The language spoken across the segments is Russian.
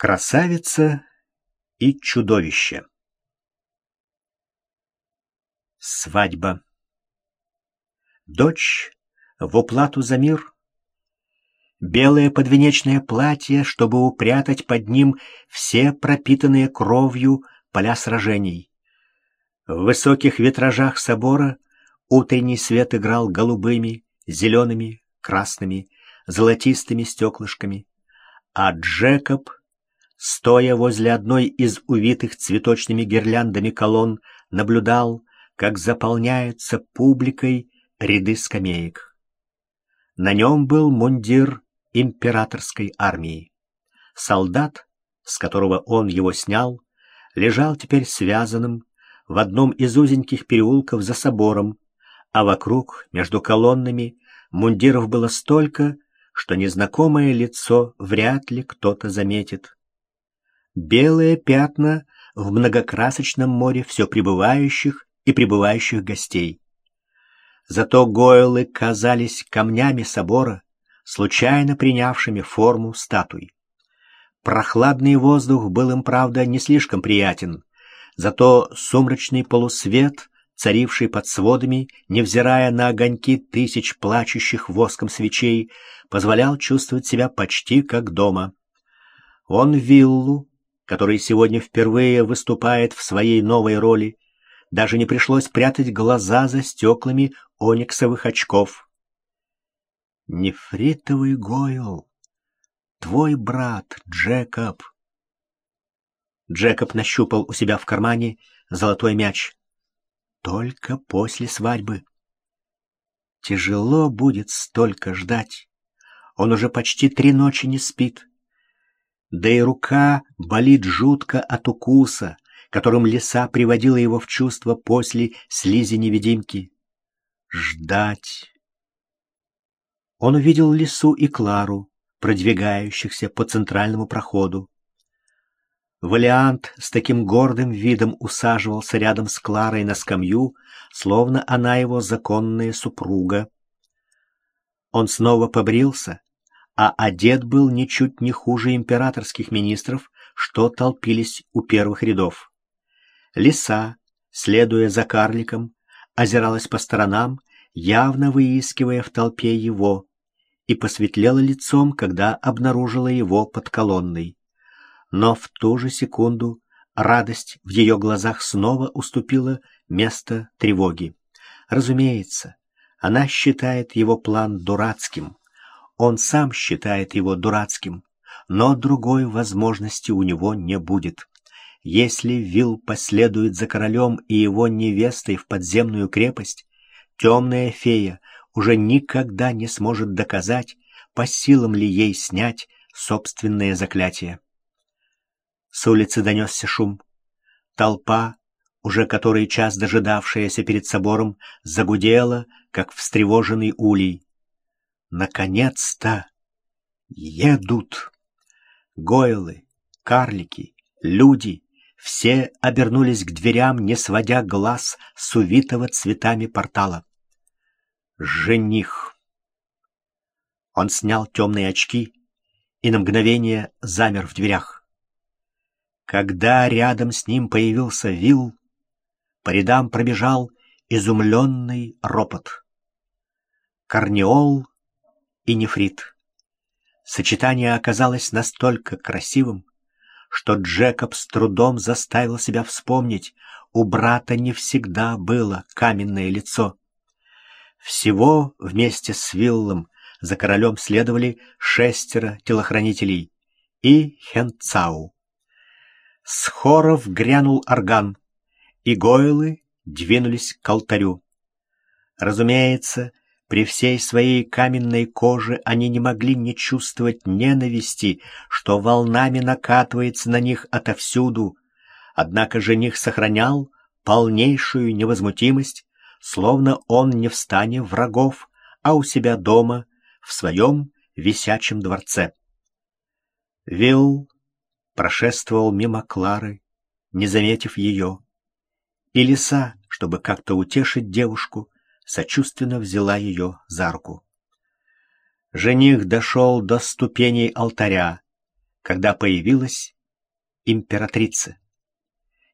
Красавица и чудовище. Свадьба. Дочь в уплату за мир. Белое подвенечное платье, чтобы упрятать под ним все пропитанные кровью поля сражений. В высоких витражах собора утренний свет играл голубыми, зелеными, красными, золотистыми стеклышками, а Джекоб стоя возле одной из увитых цветочными гирляндами колонн, наблюдал, как заполняются публикой ряды скамеек. На нем был мундир императорской армии. Солдат, с которого он его снял, лежал теперь связанным в одном из узеньких переулков за собором, а вокруг, между колоннами, мундиров было столько, что незнакомое лицо вряд ли кто-то заметит белые пятна в многокрасочном море все прибывающих и прибывающих гостей. Зато гойлы казались камнями собора, случайно принявшими форму статуй. Прохладный воздух был им, правда, не слишком приятен, зато сумрачный полусвет, царивший под сводами, невзирая на огоньки тысяч плачущих воском свечей, позволял чувствовать себя почти как дома. Он виллу, который сегодня впервые выступает в своей новой роли, даже не пришлось прятать глаза за стеклами ониксовых очков. «Нефритовый Гойл, твой брат Джекоб». Джекоб нащупал у себя в кармане золотой мяч. «Только после свадьбы». Тяжело будет столько ждать. Он уже почти три ночи не спит да и рука болит жутко от укуса, которым лиса приводила его в чувство после слизи-невидимки. Ждать. Он увидел лису и Клару, продвигающихся по центральному проходу. Валиант с таким гордым видом усаживался рядом с Кларой на скамью, словно она его законная супруга. Он снова побрился а одет был ничуть не хуже императорских министров, что толпились у первых рядов. Лиса, следуя за карликом, озиралась по сторонам, явно выискивая в толпе его, и посветлела лицом, когда обнаружила его под колонной. Но в ту же секунду радость в ее глазах снова уступила место тревоги. Разумеется, она считает его план дурацким, он сам считает его дурацким, но другой возможности у него не будет. Если Вил последует за королем и его невестой в подземную крепость, темная фея уже никогда не сможет доказать, по силам ли ей снять собственное заклятие. С улицы донесся шум. Толпа, уже который час дожидавшаяся перед собором, загудела, как встревоженный улей. Наконец-то едут. Гойлы, карлики, люди — все обернулись к дверям, не сводя глаз с увитого цветами портала. Жених. Он снял темные очки и на мгновение замер в дверях. Когда рядом с ним появился Вил, по рядам пробежал изумленный ропот. Корнеол и нефрит. Сочетание оказалось настолько красивым, что Джекоб с трудом заставил себя вспомнить, у брата не всегда было каменное лицо. Всего вместе с Виллом за королем следовали шестеро телохранителей и Хенцау. С хоров грянул орган, и гойлы двинулись к алтарю. Разумеется, при всей своей каменной коже они не могли не чувствовать ненависти, что волнами накатывается на них отовсюду. Однако жених сохранял полнейшую невозмутимость, словно он не в стане врагов, а у себя дома, в своем висячем дворце. Вилл прошествовал мимо Клары, не заметив ее. И лиса, чтобы как-то утешить девушку, сочувственно взяла ее за руку. Жених дошел до ступеней алтаря, когда появилась императрица.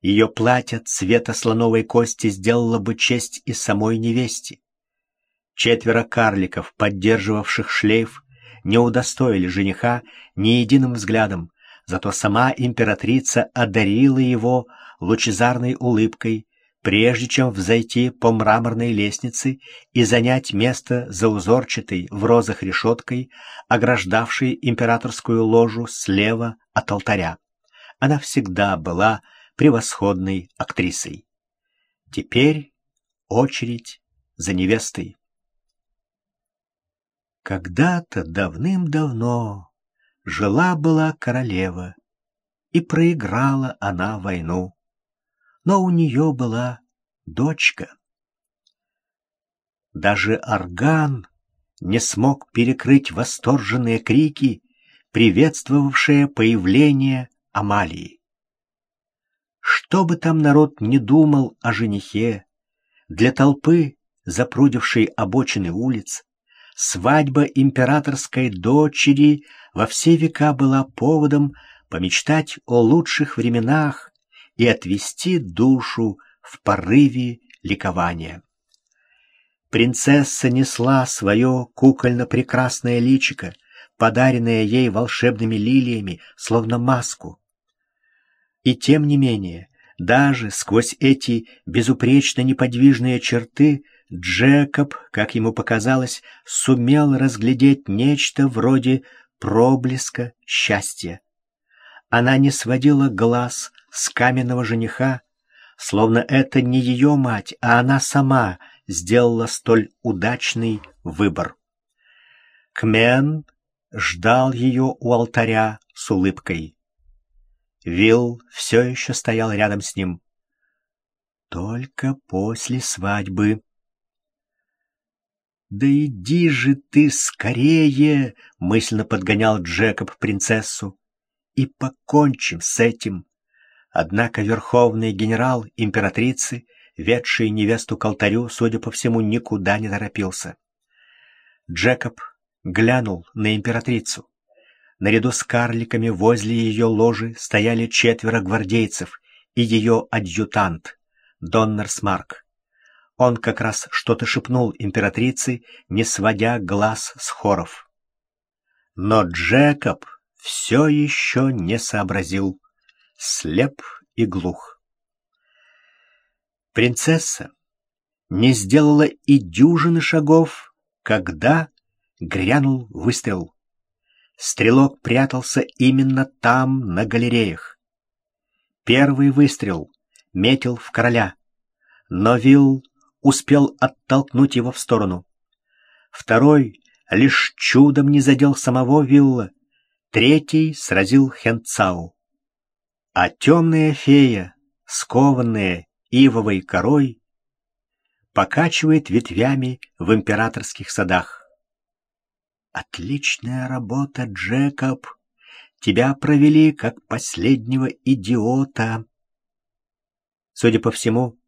Ее платье цвета слоновой кости сделало бы честь и самой невесте. Четверо карликов, поддерживавших шлейф, не удостоили жениха ни единым взглядом, зато сама императрица одарила его лучезарной улыбкой, прежде чем взойти по мраморной лестнице и занять место за узорчатой в розах решеткой, ограждавшей императорскую ложу слева от алтаря. Она всегда была превосходной актрисой. Теперь очередь за невестой. Когда-то давным-давно жила-была королева, и проиграла она войну. Но у нее была дочка. Даже орган не смог перекрыть восторженные крики, приветствовавшие появление Амалии. Что бы там народ не думал о женихе, для толпы, запрудившей обочины улиц, свадьба императорской дочери во все века была поводом помечтать о лучших временах и отвести душу в порыве ликования. Принцесса несла свое кукольно-прекрасное личико, подаренное ей волшебными лилиями, словно маску. И тем не менее, даже сквозь эти безупречно неподвижные черты Джекоб, как ему показалось, сумел разглядеть нечто вроде проблеска счастья. Она не сводила глаз с каменного жениха, словно это не ее мать, а она сама сделала столь удачный выбор. Кмен ждал ее у алтаря с улыбкой. Вилл все еще стоял рядом с ним. «Только после свадьбы», «Да иди же ты скорее!» — мысленно подгонял Джекоб принцессу. «И покончим с этим!» Однако верховный генерал императрицы, ведший невесту к алтарю, судя по всему, никуда не торопился. Джекоб глянул на императрицу. Наряду с карликами возле ее ложи стояли четверо гвардейцев и ее адъютант, Доннер Смарк. Он как раз что-то шепнул императрице, не сводя глаз с хоров. Но Джекоб все еще не сообразил, слеп и глух. Принцесса не сделала и дюжины шагов, когда грянул выстрел. Стрелок прятался именно там, на галереях. Первый выстрел метил в короля, но Вилл успел оттолкнуть его в сторону. Второй лишь чудом не задел самого Вилла, третий сразил Хенцау. А темная фея, скованная ивовой корой, покачивает ветвями в императорских садах. «Отличная работа, Джекоб! Тебя провели как последнего идиота!» Судя по всему,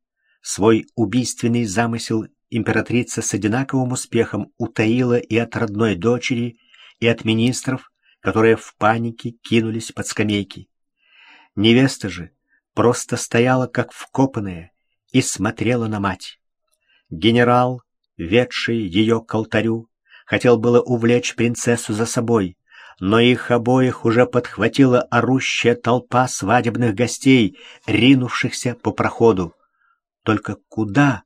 Свой убийственный замысел императрица с одинаковым успехом утаила и от родной дочери, и от министров, которые в панике кинулись под скамейки. Невеста же просто стояла как вкопанная и смотрела на мать. Генерал, ведший ее к алтарю, хотел было увлечь принцессу за собой, но их обоих уже подхватила орущая толпа свадебных гостей, ринувшихся по проходу. Только куда?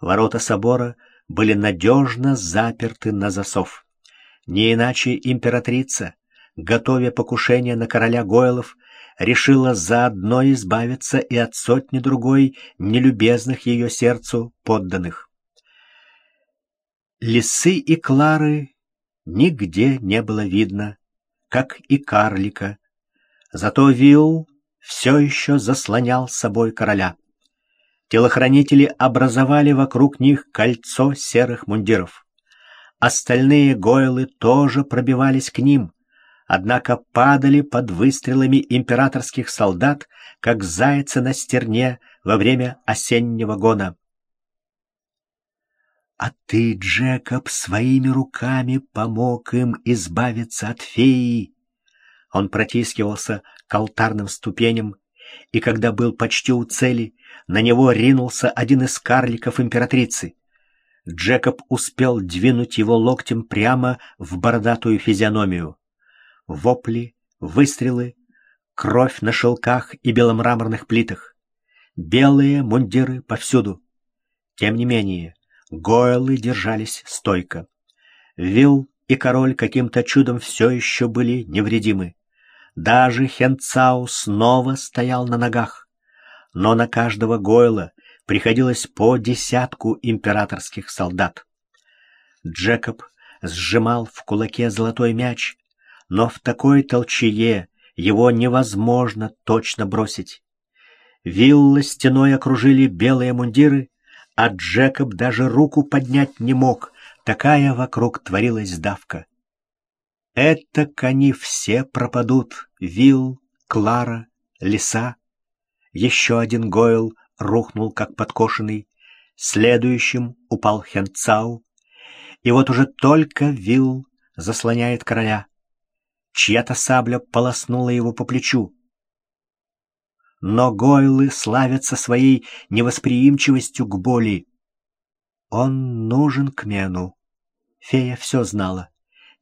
Ворота собора были надежно заперты на засов. Не иначе императрица, готовя покушение на короля Гойлов, решила заодно избавиться и от сотни другой нелюбезных ее сердцу подданных. Лисы и Клары нигде не было видно, как и карлика. Зато Вилл все еще заслонял собой короля. Телохранители образовали вокруг них кольцо серых мундиров. Остальные гойлы тоже пробивались к ним, однако падали под выстрелами императорских солдат, как зайцы на стерне во время осеннего гона. А ты, Джекоб, своими руками помог им избавиться от феи. Он протискивался к алтарным ступеням, и когда был почти у цели, на него ринулся один из карликов императрицы. Джекоб успел двинуть его локтем прямо в бородатую физиономию. Вопли, выстрелы, кровь на шелках и беломраморных плитах. Белые мундиры повсюду. Тем не менее, гойлы держались стойко. Вилл и король каким-то чудом все еще были невредимы. Даже Хенцау снова стоял на ногах. Но на каждого гойла приходилось по десятку императорских солдат. Джекоб сжимал в кулаке золотой мяч, но в такой толчее его невозможно точно бросить. Вилла стеной окружили белые мундиры, а Джекоб даже руку поднять не мог, такая вокруг творилась давка. Это они все пропадут, Вилл, Клара, Лиса. Еще один Гойл рухнул, как подкошенный, следующим упал Хенцау, и вот уже только Вилл заслоняет короля. Чья-то сабля полоснула его по плечу. Но Гойлы славятся своей невосприимчивостью к боли. Он нужен к Мену. Фея все знала.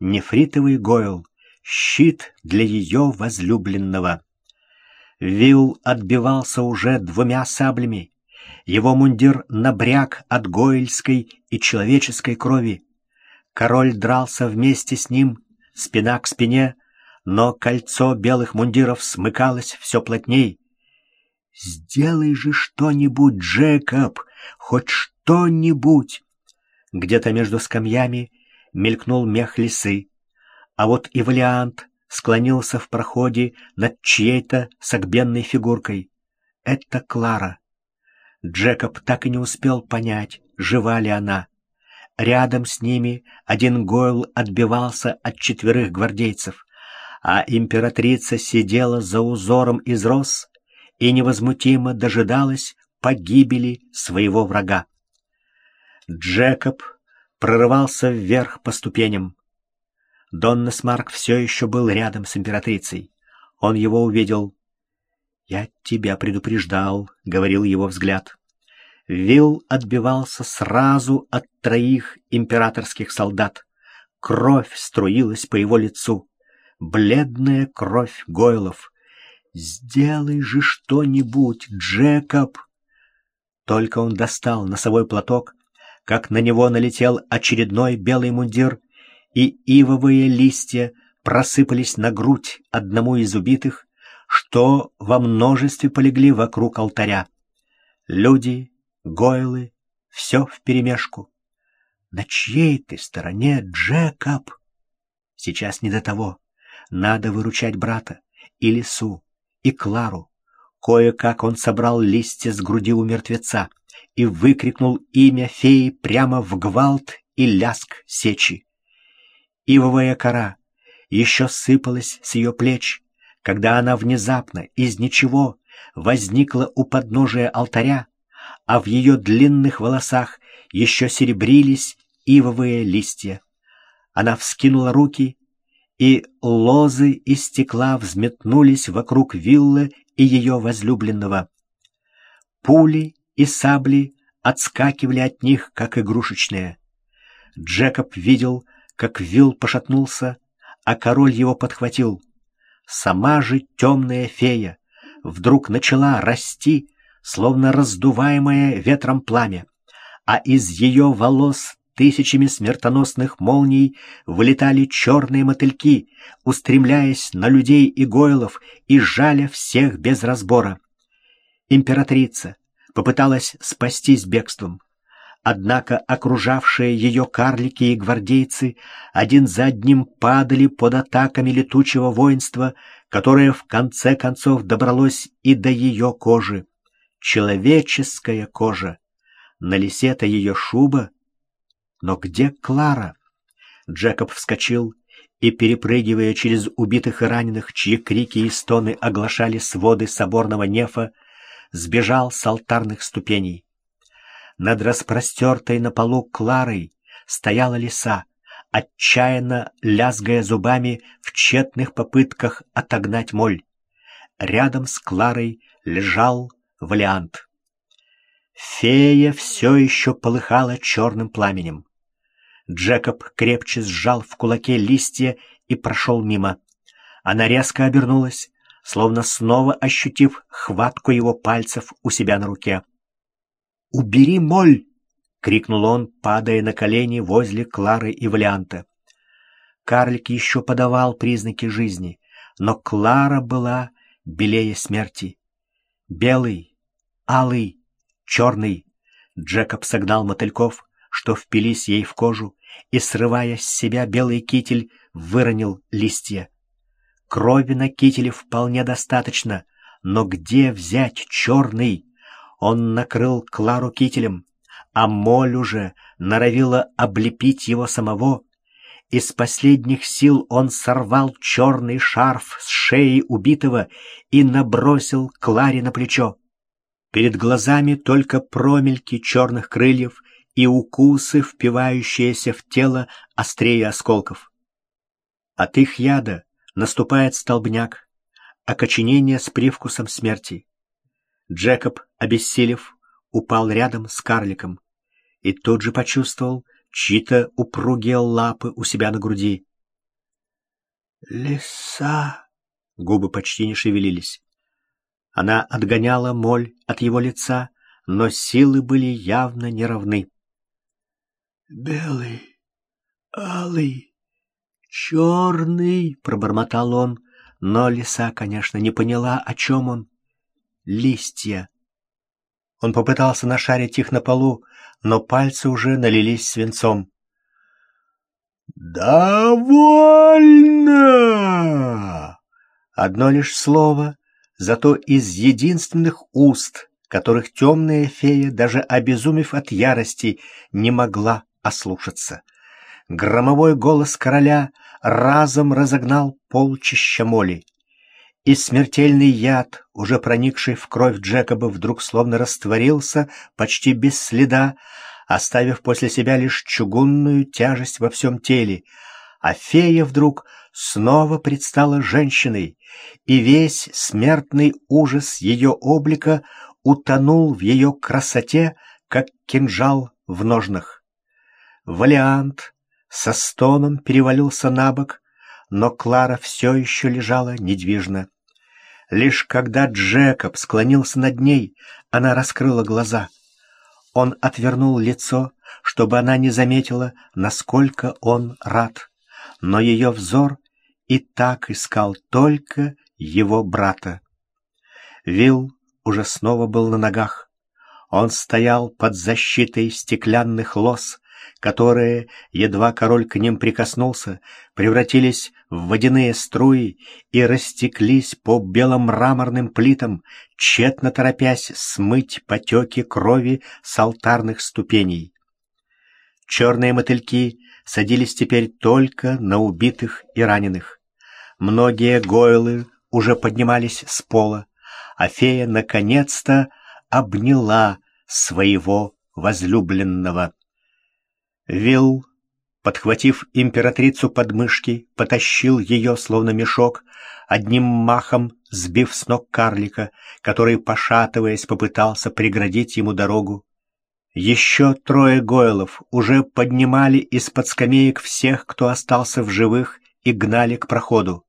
Нефритовый Гойл — щит для ее возлюбленного. Вилл отбивался уже двумя саблями. Его мундир набряк от гойльской и человеческой крови. Король дрался вместе с ним, спина к спине, но кольцо белых мундиров смыкалось все плотней. «Сделай же что-нибудь, Джекоб, хоть что-нибудь!» Где-то между скамьями мелькнул мех лисы, а вот и Валиант склонился в проходе над чьей-то согбенной фигуркой. Это Клара. Джекоб так и не успел понять, жива ли она. Рядом с ними один Гойл отбивался от четверых гвардейцев а императрица сидела за узором из роз и невозмутимо дожидалась погибели своего врага. Джекоб прорывался вверх по ступеням. Донна Смарк все еще был рядом с императрицей. Он его увидел. «Я тебя предупреждал», — говорил его взгляд. Вилл отбивался сразу от троих императорских солдат. Кровь струилась по его лицу бледная кровь Гойлов. «Сделай же что-нибудь, Джекоб!» Только он достал носовой платок, как на него налетел очередной белый мундир, и ивовые листья просыпались на грудь одному из убитых, что во множестве полегли вокруг алтаря. Люди, гойлы, все вперемешку. На чьей ты стороне, Джекоб? Сейчас не до того. Надо выручать брата, и лису, и Клару. Кое-как он собрал листья с груди у мертвеца и выкрикнул имя феи прямо в гвалт и ляск сечи. Ивовая кора еще сыпалась с ее плеч, когда она внезапно из ничего возникла у подножия алтаря, а в ее длинных волосах еще серебрились ивовые листья. Она вскинула руки и лозы из стекла взметнулись вокруг виллы и ее возлюбленного. Пули и сабли отскакивали от них, как игрушечные. Джекоб видел, как Вилл пошатнулся, а король его подхватил. Сама же темная фея вдруг начала расти, словно раздуваемое ветром пламя, а из ее волос тысячами смертоносных молний вылетали черные мотыльки, устремляясь на людей и гойлов и жаля всех без разбора. Императрица попыталась спастись бегством. Однако окружавшие ее карлики и гвардейцы один за одним падали под атаками летучего воинства, которое в конце концов добралось и до ее кожи. Человеческая кожа. На лисе-то ее шуба — но где Клара? Джекоб вскочил и, перепрыгивая через убитых и раненых, чьи крики и стоны оглашали своды соборного нефа, сбежал с алтарных ступеней. Над распростертой на полу Кларой стояла лиса, отчаянно лязгая зубами в тщетных попытках отогнать моль. Рядом с Кларой лежал Валиант. Фея все еще полыхала черным пламенем. Джекоб крепче сжал в кулаке листья и прошел мимо. Она резко обернулась, словно снова ощутив хватку его пальцев у себя на руке. «Убери моль!» — крикнул он, падая на колени возле Клары и Валианта. Карлик еще подавал признаки жизни, но Клара была белее смерти. Белый, алый, черный. Джекоб согнал мотыльков, что впились ей в кожу, и, срывая с себя белый китель, выронил листья. Крови на кителе вполне достаточно, но где взять черный? Он накрыл Клару кителем, а моль уже норовила облепить его самого. Из последних сил он сорвал черный шарф с шеи убитого и набросил Кларе на плечо. Перед глазами только промельки черных крыльев и укусы, впивающиеся в тело острее осколков. От их яда наступает столбняк, окоченение с привкусом смерти. Джекоб, обессилев, упал рядом с карликом и тут же почувствовал чьи-то упругие лапы у себя на груди. «Лиса!» — губы почти не шевелились. Она отгоняла моль от его лица, но силы были явно неравны. «Белый, алый, черный!» — пробормотал он, но лиса, конечно, не поняла, о чем он листья. Он попытался нашарить их на полу, но пальцы уже налились свинцом. «Довольно!» Одно лишь слово, зато из единственных уст, которых темная фея, даже обезумев от ярости, не могла ослушаться. Громовой голос короля разом разогнал полчища моли и смертельный яд, уже проникший в кровь Джекоба, вдруг словно растворился почти без следа, оставив после себя лишь чугунную тяжесть во всем теле, а фея вдруг снова предстала женщиной, и весь смертный ужас ее облика утонул в ее красоте, как кинжал в ножнах. Валиант со стоном перевалился на бок, но Клара все еще лежала недвижно. Лишь когда Джекоб склонился над ней, она раскрыла глаза. Он отвернул лицо, чтобы она не заметила, насколько он рад. Но ее взор и так искал только его брата. Вилл уже снова был на ногах. Он стоял под защитой стеклянных лос, которые, едва король к ним прикоснулся, превратились в водяные струи и растеклись по белым мраморным плитам, тщетно торопясь смыть потеки крови с алтарных ступеней. Черные мотыльки садились теперь только на убитых и раненых. Многие гойлы уже поднимались с пола, а фея наконец-то обняла своего возлюбленного. Вилл, подхватив императрицу под мышки, потащил ее, словно мешок, одним махом сбив с ног карлика, который, пошатываясь, попытался преградить ему дорогу. Еще трое гойлов уже поднимали из-под скамеек всех, кто остался в живых, и гнали к проходу.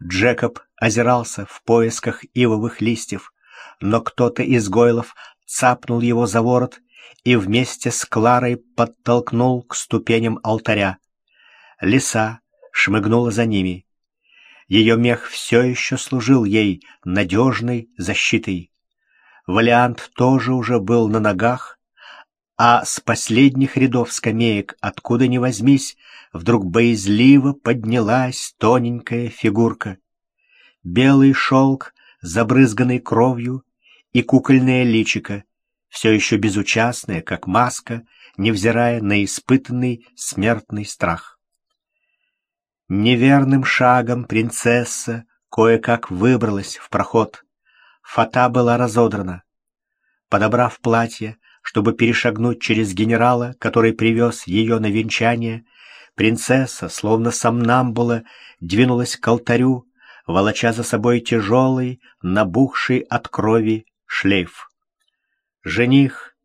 Джекоб озирался в поисках ивовых листьев, но кто-то из гойлов цапнул его за ворот и вместе с Кларой подтолкнул к ступеням алтаря. Лиса шмыгнула за ними. Ее мех все еще служил ей надежной защитой. Валиант тоже уже был на ногах, а с последних рядов скамеек, откуда ни возьмись, вдруг боязливо поднялась тоненькая фигурка. Белый шелк, забрызганный кровью, и кукольное личико, все еще безучастная, как маска, невзирая на испытанный смертный страх. Неверным шагом принцесса кое-как выбралась в проход. Фата была разодрана. Подобрав платье, чтобы перешагнуть через генерала, который привез ее на венчание, Принцесса, словно сомнамбула, двинулась к алтарю, волоча за собой тяжелый, набухший от крови шлейф. Жених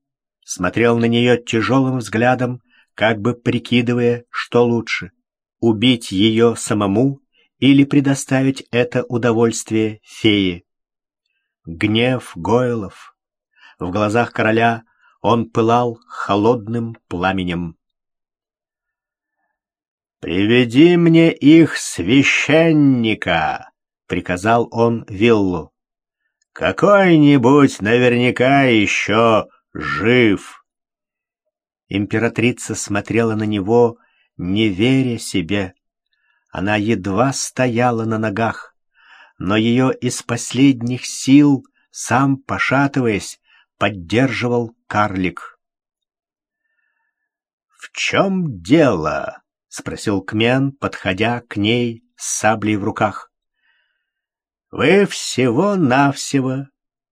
смотрел на нее тяжелым взглядом, как бы прикидывая, что лучше — убить ее самому или предоставить это удовольствие фее. Гнев Гойлов. В глазах короля он пылал холодным пламенем. «Приведи мне их священника!» — приказал он Виллу. «Какой-нибудь наверняка еще жив!» Императрица смотрела на него, не веря себе. Она едва стояла на ногах, но ее из последних сил, сам пошатываясь, поддерживал карлик. «В чем дело?» — спросил Кмен, подходя к ней с саблей в руках. «Вы всего-навсего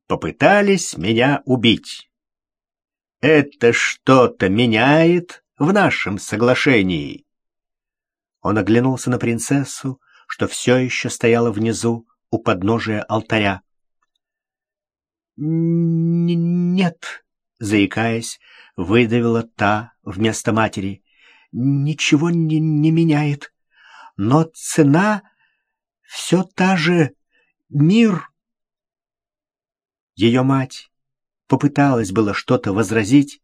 попытались меня убить. Это что-то меняет в нашем соглашении?» Он оглянулся на принцессу, что все еще стояла внизу у подножия алтаря. «Нет», — заикаясь, выдавила та вместо матери. «Ничего не, не меняет. Но цена все та же. Мир...» Ее мать попыталась было что-то возразить,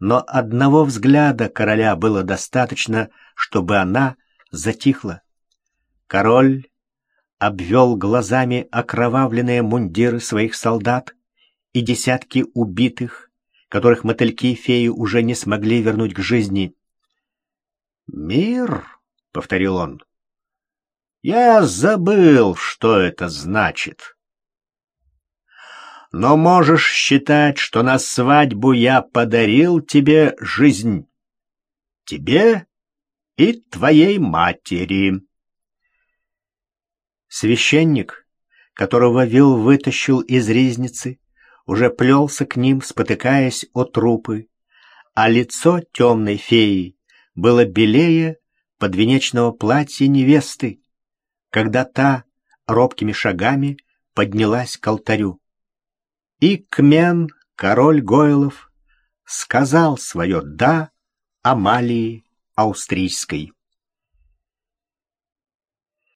но одного взгляда короля было достаточно, чтобы она затихла. Король обвел глазами окровавленные мундиры своих солдат и десятки убитых, которых мотыльки феи уже не смогли вернуть к жизни. «Мир?» — повторил он. «Я забыл, что это значит» но можешь считать, что на свадьбу я подарил тебе жизнь. Тебе и твоей матери. Священник, которого Вил вытащил из ризницы, уже плелся к ним, спотыкаясь о трупы, а лицо темной феи было белее подвенечного платья невесты, когда та робкими шагами поднялась к алтарю. И Кмен, король Гойлов, сказал свое «да» Амалии Австрийской.